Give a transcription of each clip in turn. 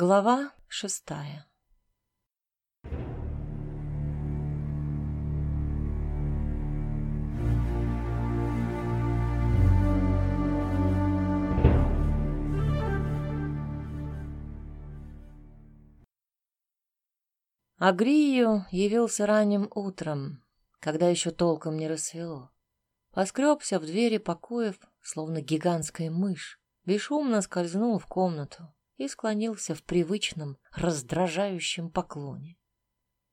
Глава шестая Агрию явился ранним утром, когда еще толком не рассвело. Поскребся в двери покоев, словно гигантская мышь, бесшумно скользнул в комнату и склонился в привычном, раздражающем поклоне.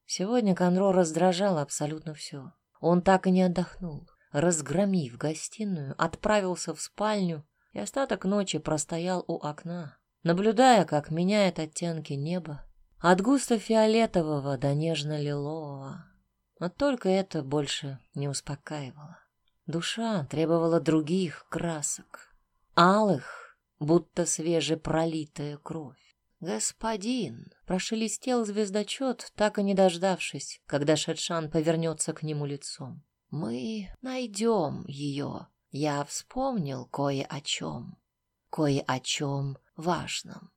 Сегодня Конро раздражал абсолютно все. Он так и не отдохнул. Разгромив гостиную, отправился в спальню и остаток ночи простоял у окна, наблюдая, как меняет оттенки неба от густо-фиолетового до нежно-лилового. Но только это больше не успокаивало. Душа требовала других красок, алых, будто свежепролитая кровь. «Господин!» — прошелестел звездочет, так и не дождавшись, когда Шетшан повернется к нему лицом. «Мы найдем ее. Я вспомнил кое о чем. Кое о чем важном.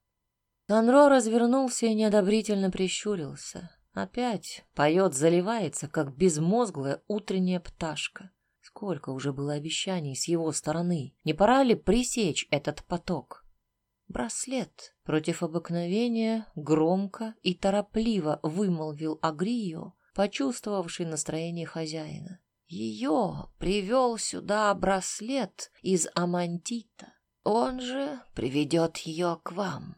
Конро развернулся и неодобрительно прищурился. Опять поет, заливается, как безмозглая утренняя пташка. Сколько уже было обещаний с его стороны. Не пора ли пресечь этот поток? Браслет против обыкновения громко и торопливо вымолвил Агрио, почувствовавший настроение хозяина. Ее привел сюда браслет из амантита. Он же приведет ее к вам.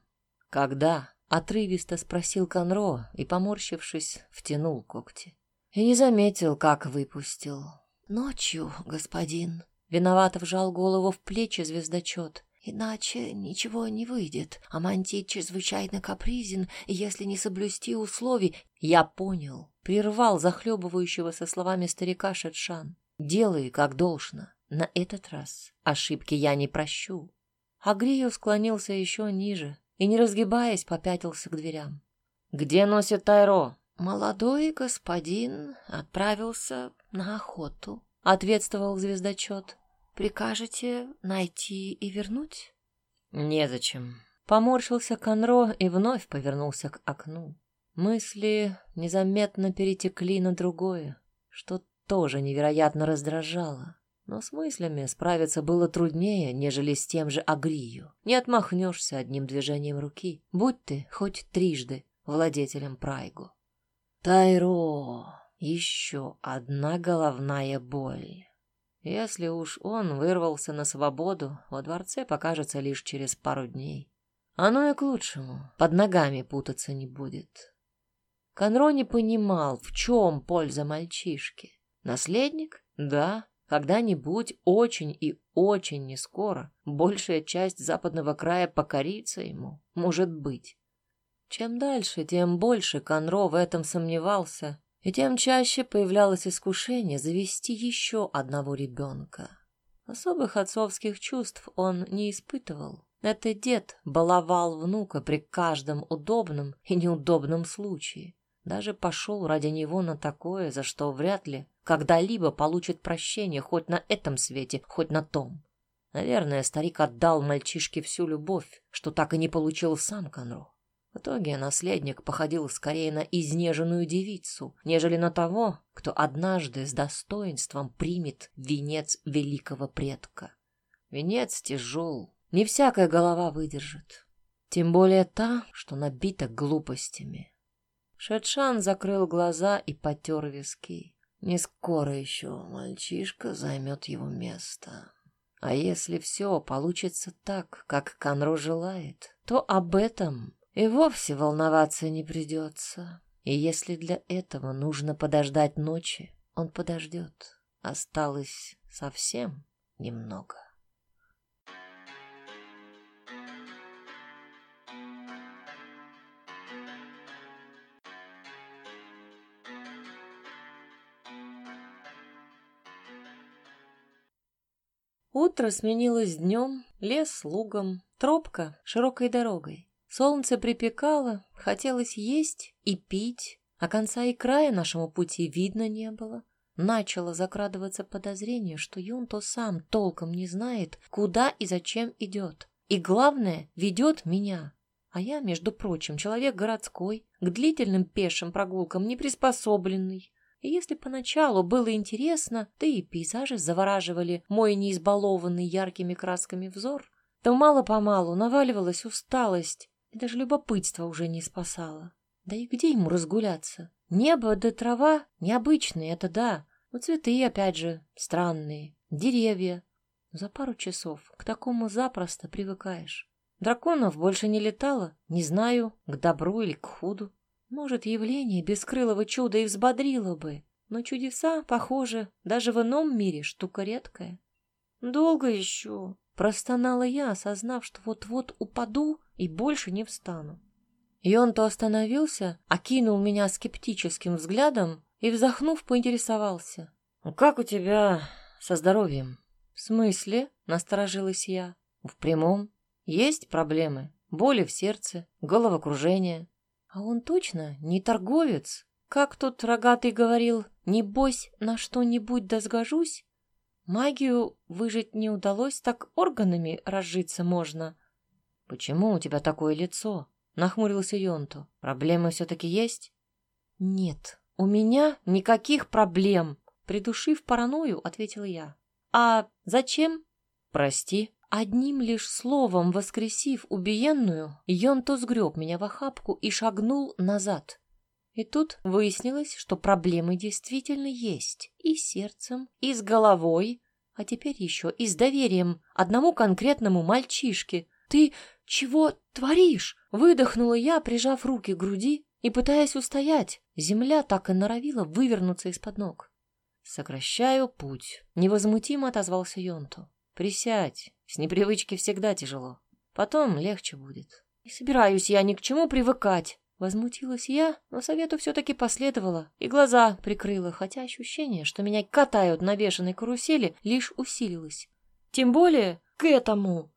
«Когда?» — отрывисто спросил Конро и, поморщившись, втянул когти. И не заметил, как выпустил. «Ночью, господин». Виновато вжал голову в плечи звездочет. «Иначе ничего не выйдет. Амантит чрезвычайно капризен, и если не соблюсти условий...» «Я понял». Прервал захлебывающегося словами старика Шетшан. «Делай, как должно. На этот раз ошибки я не прощу». Агрию склонился еще ниже, и, не разгибаясь, попятился к дверям. «Где носит Тайро?» «Молодой господин отправился на охоту», — ответствовал звездочет. «Прикажете найти и вернуть?» «Незачем». Поморщился Конро и вновь повернулся к окну. Мысли незаметно перетекли на другое, что тоже невероятно раздражало. Но с мыслями справиться было труднее, нежели с тем же Агрию. Не отмахнешься одним движением руки, будь ты хоть трижды владетелем Прайгу. Тайро, еще одна головная боль. Если уж он вырвался на свободу, во дворце покажется лишь через пару дней. Оно и к лучшему, под ногами путаться не будет. Конро не понимал, в чем польза мальчишки. Наследник? Да, когда-нибудь, очень и очень нескоро, большая часть западного края покорится ему, может быть. Чем дальше, тем больше Конро в этом сомневался, и тем чаще появлялось искушение завести еще одного ребенка. Особых отцовских чувств он не испытывал. Этот дед баловал внука при каждом удобном и неудобном случае. Даже пошел ради него на такое, за что вряд ли когда-либо получит прощение хоть на этом свете, хоть на том. Наверное, старик отдал мальчишке всю любовь, что так и не получил сам Конро. В итоге наследник походил скорее на изнеженную девицу, нежели на того, кто однажды с достоинством примет венец великого предка. Венец тяжел, не всякая голова выдержит, тем более та, что набита глупостями. Шетшан закрыл глаза и потер виски. Не скоро еще мальчишка займет его место. А если все получится так, как Конро желает, то об этом и вовсе волноваться не придется. И если для этого нужно подождать ночи, он подождет. Осталось совсем немного. Утро сменилось днем, лес лугом, тропка широкой дорогой. Солнце припекало, хотелось есть и пить, а конца и края нашему пути видно не было. Начало закрадываться подозрение, что Юнто сам толком не знает, куда и зачем идет. И главное, ведет меня. А я, между прочим, человек городской, к длительным пешим прогулкам не приспособленный. И если поначалу было интересно, да и пейзажи завораживали мой неизбалованный яркими красками взор, то мало-помалу наваливалась усталость, и даже любопытство уже не спасало. Да и где ему разгуляться? Небо да трава необычные, это да, но цветы, опять же, странные, деревья. За пару часов к такому запросто привыкаешь. Драконов больше не летало, не знаю, к добру или к худу. Может, явление бескрылого чуда и взбодрило бы, но чудеса, похоже, даже в ином мире штука редкая. Долго еще, простонала я, осознав, что вот-вот упаду и больше не встану. И он то остановился, окинул меня скептическим взглядом и, вздохнув, поинтересовался. «Ну, «Как у тебя со здоровьем?» «В смысле?» — насторожилась я. «В прямом. Есть проблемы? Боли в сердце, головокружение. А он точно не торговец? Как тут рогатый говорил, не бойся, на что-нибудь да? Магию выжить не удалось, так органами разжиться можно. Почему у тебя такое лицо? Нахмурился Йонту. Проблемы все-таки есть? Нет, у меня никаких проблем. Придушив паранойю, ответила я. А зачем? Прости, Одним лишь словом воскресив убиенную, Йонто сгреб меня в охапку и шагнул назад. И тут выяснилось, что проблемы действительно есть и с сердцем, и с головой, а теперь еще и с доверием одному конкретному мальчишке. «Ты чего творишь?» — выдохнула я, прижав руки к груди и пытаясь устоять. Земля так и норовила вывернуться из-под ног. «Сокращаю путь», — невозмутимо отозвался Йонту. «Присядь, с непривычки всегда тяжело. Потом легче будет. Не собираюсь я ни к чему привыкать. Возмутилась я, но совету все-таки последовала и глаза прикрыла, хотя ощущение, что меня катают на бешеной карусели, лишь усилилось. Тем более к этому.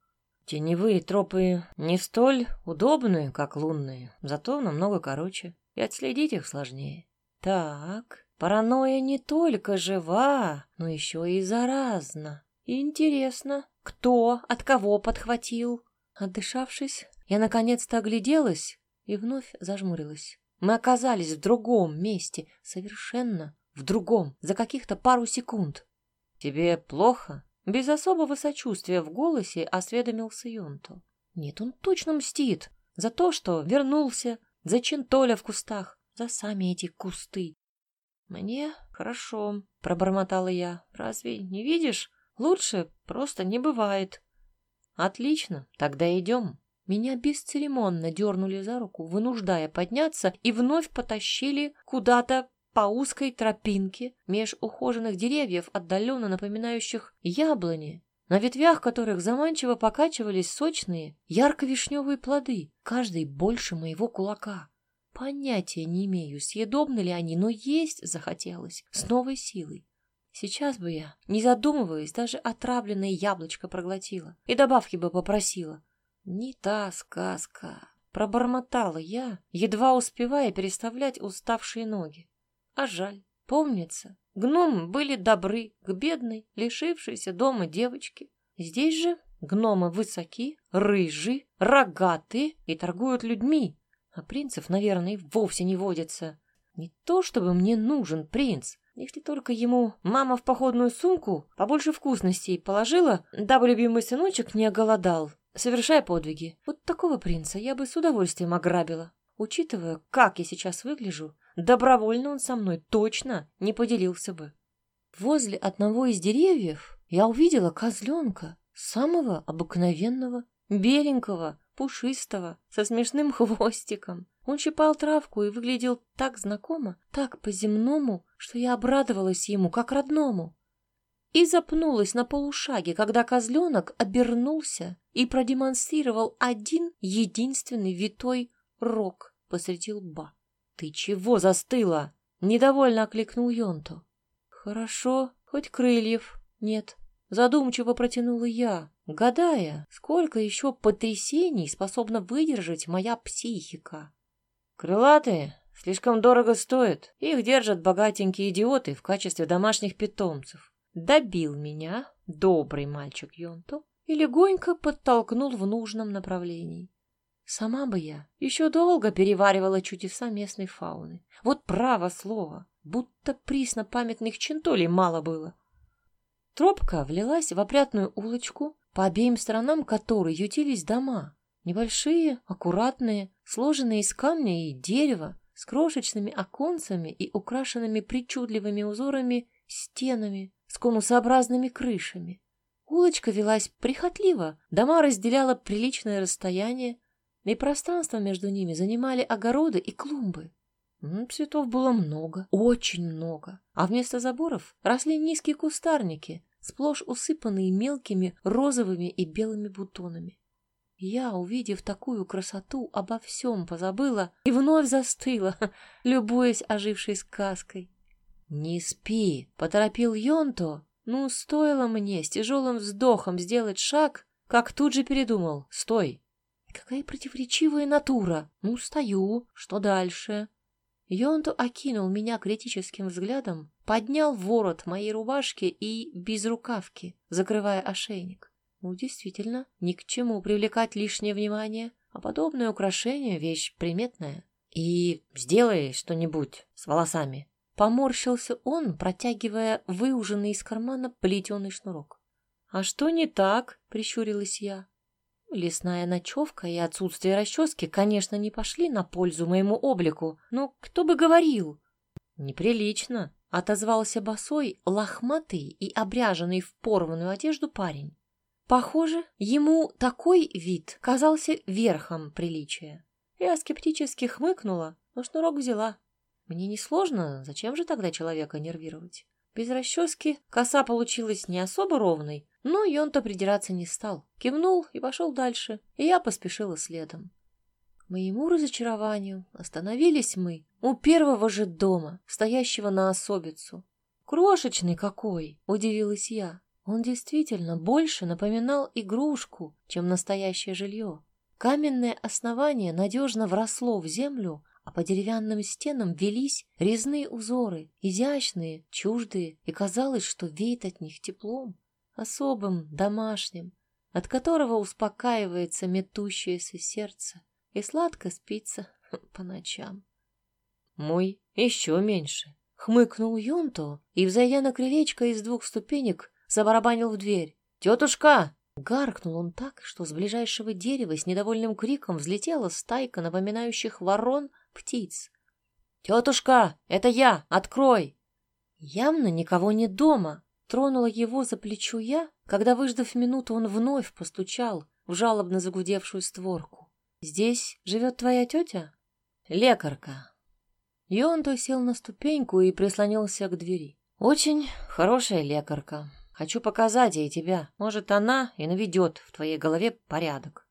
Теневые тропы не столь удобные, как лунные, зато намного короче, и отследить их сложнее. Так, паранойя не только жива, но еще и заразна. Интересно, кто от кого подхватил? Отдышавшись, я наконец-то огляделась и вновь зажмурилась. Мы оказались в другом месте, совершенно в другом, за каких-то пару секунд. «Тебе плохо?» Без особого сочувствия в голосе осведомился Йонто. «Нет, он точно мстит за то, что вернулся, за Чентоля в кустах, за сами эти кусты». «Мне хорошо», — пробормотала я. «Разве не видишь? Лучше просто не бывает. Отлично, тогда идем. Меня бесцеремонно дернули за руку, вынуждая подняться, и вновь потащили куда-то по узкой тропинке меж ухоженных деревьев, отдаленно напоминающих яблони, на ветвях которых заманчиво покачивались сочные ярко-вишневые плоды, каждый больше моего кулака. Понятия не имею, съедобны ли они, но есть захотелось с новой силой. Сейчас бы я, не задумываясь, даже отравленное яблочко проглотила и добавки бы попросила. Не та сказка. Пробормотала я, едва успевая переставлять уставшие ноги. А жаль, помнится, гномы были добры к бедной, лишившейся дома девочке. Здесь же гномы высоки, рыжи, рогатые и торгуют людьми, а принцев, наверное, вовсе не водится. Не то чтобы мне нужен принц, если только ему мама в походную сумку побольше вкусностей положила, дабы любимый сыночек не оголодал, совершая подвиги. Вот такого принца я бы с удовольствием ограбила. Учитывая, как я сейчас выгляжу, добровольно он со мной точно не поделился бы. Возле одного из деревьев я увидела козленка, самого обыкновенного, беленького, пушистого, со смешным хвостиком. Он щипал травку и выглядел так знакомо, так по-земному, что я обрадовалась ему, как родному. И запнулась на полушаге, когда козленок обернулся и продемонстрировал один единственный витой рог посреди лба. «Ты чего застыла?» — недовольно окликнул Йонту. «Хорошо, хоть крыльев нет», — задумчиво протянула я, гадая, сколько еще потрясений способна выдержать моя психика. Крылатые слишком дорого стоят. Их держат богатенькие идиоты в качестве домашних питомцев. Добил меня добрый мальчик Йонто и легонько подтолкнул в нужном направлении. Сама бы я еще долго переваривала чудеса местной фауны. Вот право слово, будто присно памятных чентолей мало было. Тропка влилась в опрятную улочку, по обеим сторонам которой ютились дома. Небольшие, аккуратные, сложенные из камня и дерева, с крошечными оконцами и украшенными причудливыми узорами стенами, с конусообразными крышами. Улочка велась прихотливо, дома разделяло приличное расстояние, и пространство между ними занимали огороды и клумбы. Цветов было много, очень много, а вместо заборов росли низкие кустарники, сплошь усыпанные мелкими розовыми и белыми бутонами. Я, увидев такую красоту, обо всем позабыла и вновь застыла, любуясь ожившей сказкой. «Не спи!» — поторопил Йонто. Ну, стоило мне с тяжелым вздохом сделать шаг, как тут же передумал. «Стой!» Какая противоречивая натура! Ну, стою. Что дальше? Йонто окинул меня критическим взглядом, поднял ворот моей рубашки и безрукавки, закрывая ошейник. Ну, действительно, ни к чему привлекать лишнее внимание, а подобное украшение — вещь приметная. И сделай что-нибудь с волосами. Поморщился он, протягивая выуженный из кармана плетеный шнурок. «А что не так?» — прищурилась я. Лесная ночевка и отсутствие расчески, конечно, не пошли на пользу моему облику, но кто бы говорил? Неприлично, отозвался босой, лохматый и обряженный в порванную одежду парень. Похоже, ему такой вид казался верхом приличия. Я скептически хмыкнула, но шнурок взяла. Мне несложно, зачем же тогда человека нервировать? Без расчески коса получилась не особо ровной, но и он-то придираться не стал. Кивнул и пошел дальше, и я поспешила следом. К моему разочарованию остановились мы у первого же дома, стоящего на особицу. «Крошечный какой!» — удивилась я. Он действительно больше напоминал игрушку, чем настоящее жилье. Каменное основание надежно вросло в землю, а по деревянным стенам велись резные узоры, изящные, чуждые, и казалось, что веет от них теплом, особым, домашним, от которого успокаивается метущееся сердце и сладко спится по ночам. Мой еще меньше. Хмыкнул Юнто и, взойдя на крылечко из двух ступенек, забарабанил в дверь. «Тетушка!» Гаркнул он так, что с ближайшего дерева с недовольным криком взлетела стайка напоминающих ворон птиц. «Тетушка, это я! Открой!» Явно никого нет дома. Тронула его за плечо я, когда, выждав минуту, он вновь постучал в жалобно загудевшую створку. «Здесь живет твоя тетя?» «Лекарка». И он то сел на ступеньку и прислонился к двери. «Очень хорошая лекарка. Хочу показать ей тебя. Может, она и наведет в твоей голове порядок».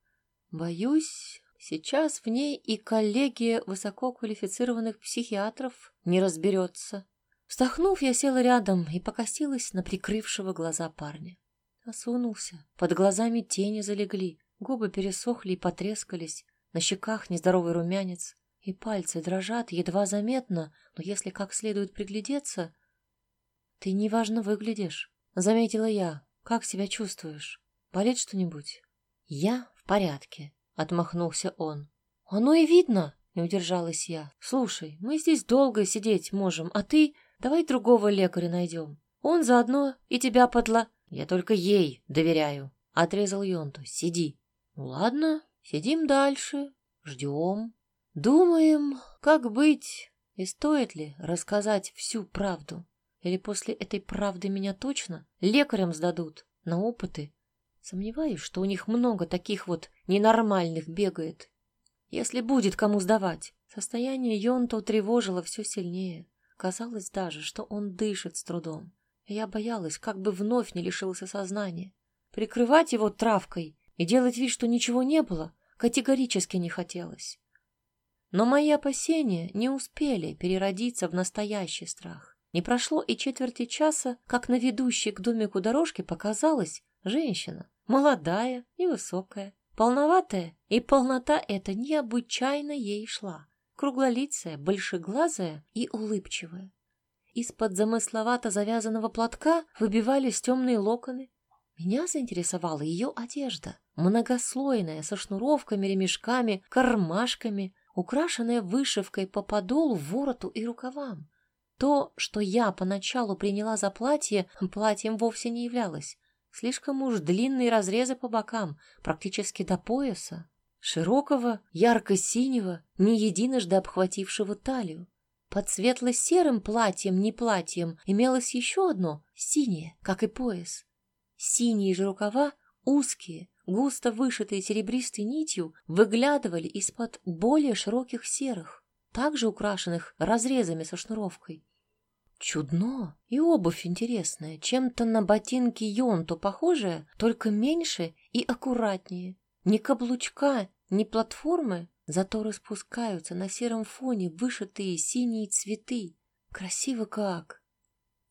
«Боюсь, Сейчас в ней и коллегия высококвалифицированных психиатров не разберется. Вздохнув, я села рядом и покосилась на прикрывшего глаза парня. Осунулся, под глазами тени залегли, губы пересохли и потрескались, на щеках нездоровый румянец, и пальцы дрожат едва заметно, но если как следует приглядеться... «Ты неважно выглядишь», — заметила я. «Как себя чувствуешь? Болит что-нибудь?» «Я в порядке», — отмахнулся он. «Оно и видно!» — не удержалась я. «Слушай, мы здесь долго сидеть можем, а ты... Давай другого лекаря найдем. Он заодно и тебя подла...» «Я только ей доверяю», — отрезал Йонту. «Сиди». «Ну ладно, сидим дальше, ждем. Думаем, как быть и стоит ли рассказать всю правду. Или после этой правды меня точно лекарям сдадут на опыты Сомневаюсь, что у них много таких вот ненормальных бегает. Если будет кому сдавать. Состояние Йонто тревожило все сильнее. Казалось даже, что он дышит с трудом. Я боялась, как бы вновь не лишился сознания. Прикрывать его травкой и делать вид, что ничего не было, категорически не хотелось. Но мои опасения не успели переродиться в настоящий страх. Не прошло и четверти часа, как на ведущей к домику дорожке показалась женщина молодая и высокая, полноватая, и полнота эта необычайно ей шла, круглолицая, большеглазая и улыбчивая. Из-под замысловато завязанного платка выбивались темные локоны. Меня заинтересовала ее одежда. многослойная, со шнуровками, ремешками, кармашками, украшенная вышивкой по подолу, вороту и рукавам. То, что я поначалу приняла за платье, платьем вовсе не являлось. Слишком уж длинные разрезы по бокам, практически до пояса. Широкого, ярко-синего, не единожды обхватившего талию. Под светло-серым платьем, не платьем, имелось еще одно, синее, как и пояс. Синие же рукава, узкие, густо вышитые серебристой нитью, выглядывали из-под более широких серых, также украшенных разрезами со шнуровкой. Чудно. И обувь интересная, чем-то на ботинки Йонту похожая, только меньше и аккуратнее. Ни каблучка, ни платформы, зато распускаются на сером фоне вышитые синие цветы. Красиво как.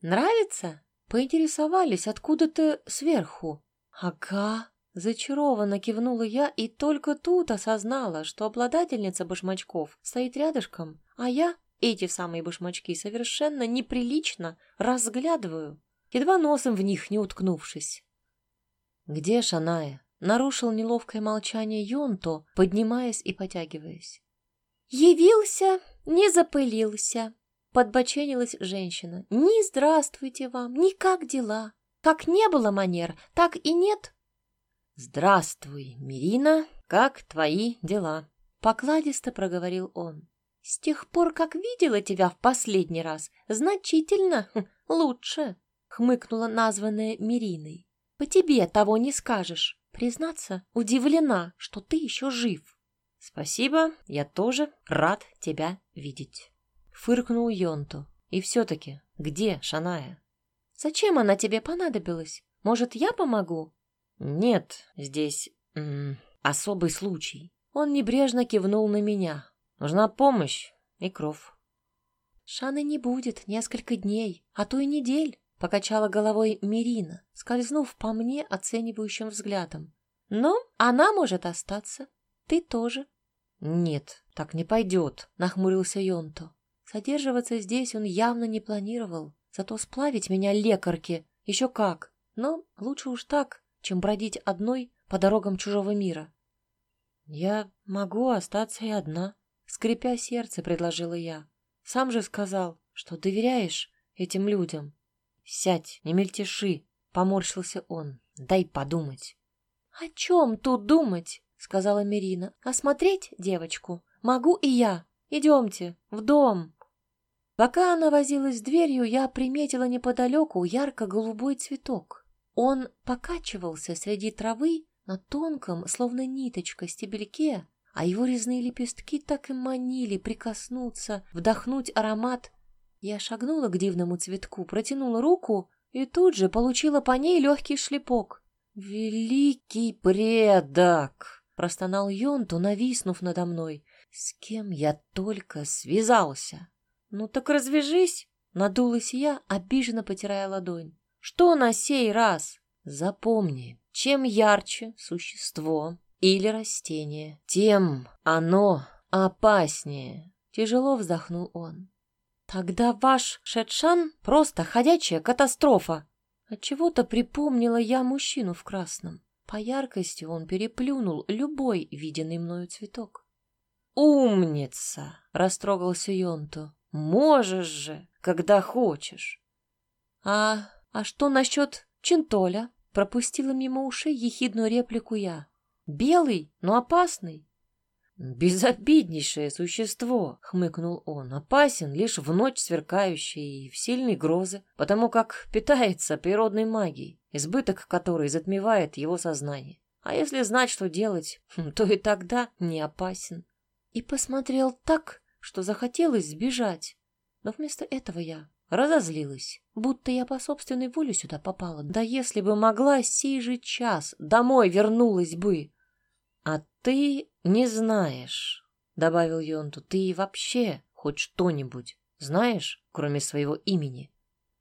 Нравится? Поинтересовались откуда-то сверху. Ага. Зачарованно кивнула я и только тут осознала, что обладательница башмачков стоит рядышком, а я эти самые башмачки совершенно неприлично разглядываю, едва носом в них не уткнувшись. «Где Шаная?» — нарушил неловкое молчание Йонто, поднимаясь и потягиваясь. «Явился, не запылился», — подбоченилась женщина. «Ни здравствуйте вам, ни как дела. Как не было манер, так и нет». «Здравствуй, Мирина, как твои дела?» — покладисто проговорил он. С тех пор, как видела тебя в последний раз, значительно хм, лучше, хмыкнула названная Мириной. По тебе того не скажешь. Признаться, удивлена, что ты еще жив. Спасибо, я тоже рад тебя видеть. Фыркнул Йонту. И все-таки, где Шаная? Зачем она тебе понадобилась? Может, я помогу? Нет, здесь м -м, особый случай. Он небрежно кивнул на меня, Нужна помощь и кров. Шаны не будет несколько дней, а то и недель, покачала головой Мирина, скользнув по мне оценивающим взглядом. Но она может остаться. Ты тоже. Нет, так не пойдет, нахмурился Йонто. Содерживаться здесь он явно не планировал, зато сплавить меня лекарки еще как. Но лучше уж так, чем бродить одной по дорогам чужого мира. Я могу остаться и одна, Скрипя сердце, предложила я. Сам же сказал, что доверяешь этим людям. Сядь, не мельтеши, поморщился он. Дай подумать. О чем тут думать? сказала Мирина. Осмотреть девочку могу и я. Идемте в дом. Пока она возилась с дверью, я приметила неподалеку ярко-голубой цветок. Он покачивался среди травы на тонком, словно ниточка, стебельке, а его резные лепестки так и манили прикоснуться, вдохнуть аромат. Я шагнула к дивному цветку, протянула руку и тут же получила по ней легкий шлепок. «Великий предок!» — простонал Йонту, нависнув надо мной. «С кем я только связался!» «Ну так развяжись!» — надулась я, обиженно потирая ладонь. «Что на сей раз?» «Запомни, чем ярче существо, или растение, тем оно опаснее. Тяжело вздохнул он. Тогда ваш Шетшан просто ходячая катастрофа. Отчего-то припомнила я мужчину в красном. По яркости он переплюнул любой виденный мною цветок. «Умница!» — растрогался Йонту. «Можешь же, когда хочешь!» «А, а что насчет Чинтоля?» — пропустила мимо ушей ехидную реплику я. Белый, но опасный. «Безобиднейшее существо», — хмыкнул он, — «опасен лишь в ночь сверкающей и в сильной грозы, потому как питается природной магией, избыток которой затмевает его сознание. А если знать, что делать, то и тогда не опасен». И посмотрел так, что захотелось сбежать. Но вместо этого я разозлилась, будто я по собственной воле сюда попала. Да если бы могла сей же час домой вернулась бы. «А ты не знаешь», — добавил Йонту, — «ты вообще хоть что-нибудь знаешь, кроме своего имени?»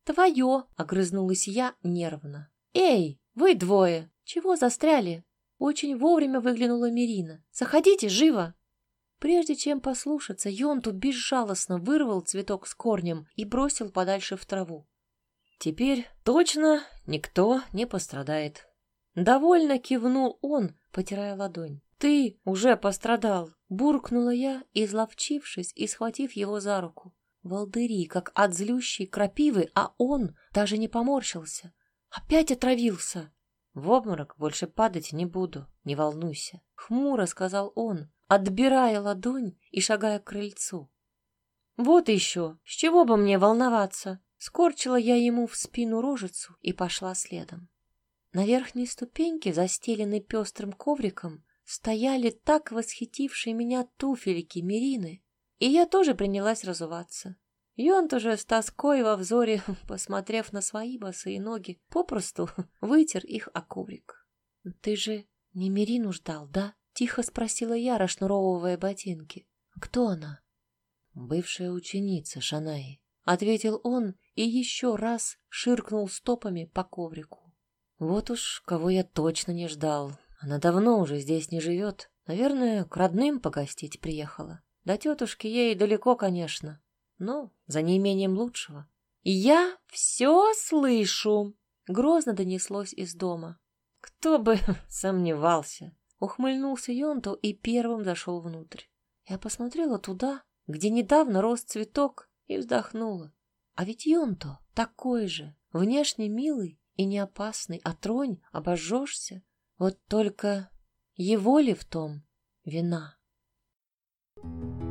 «Твое», — огрызнулась я нервно. «Эй, вы двое, чего застряли?» Очень вовремя выглянула Мирина. «Заходите, живо!» Прежде чем послушаться, Йонту безжалостно вырвал цветок с корнем и бросил подальше в траву. «Теперь точно никто не пострадает», Довольно кивнул он, потирая ладонь. «Ты уже пострадал!» Буркнула я, изловчившись и схватив его за руку. Волдыри, как от злющей крапивы, а он даже не поморщился. Опять отравился. В обморок больше падать не буду, не волнуйся. Хмуро сказал он, отбирая ладонь и шагая к крыльцу. Вот еще, с чего бы мне волноваться? Скорчила я ему в спину рожицу и пошла следом. На верхней ступеньке, застеленной пестрым ковриком, стояли так восхитившие меня туфельки Мерины, и я тоже принялась разуваться. Йон тоже с тоской во взоре, посмотрев на свои босые ноги, попросту вытер их о коврик. «Ты же не Мерину ждал, да?» — тихо спросила я, расшнуровывая ботинки. «Кто она?» «Бывшая ученица Шанаи», — ответил он и еще раз ширкнул стопами по коврику. «Вот уж кого я точно не ждал. Она давно уже здесь не живет. Наверное, к родным погостить приехала. До тетушки ей далеко, конечно, но за неимением лучшего. «Я все слышу!» — грозно донеслось из дома. «Кто бы сомневался!» — ухмыльнулся Йонто и первым зашел внутрь. Я посмотрела туда, где недавно рос цветок, и вздохнула. А ведь Йонто такой же, внешне милый и не опасный, а тронь, обожжешься. Вот только его ли в том вина? Thank you.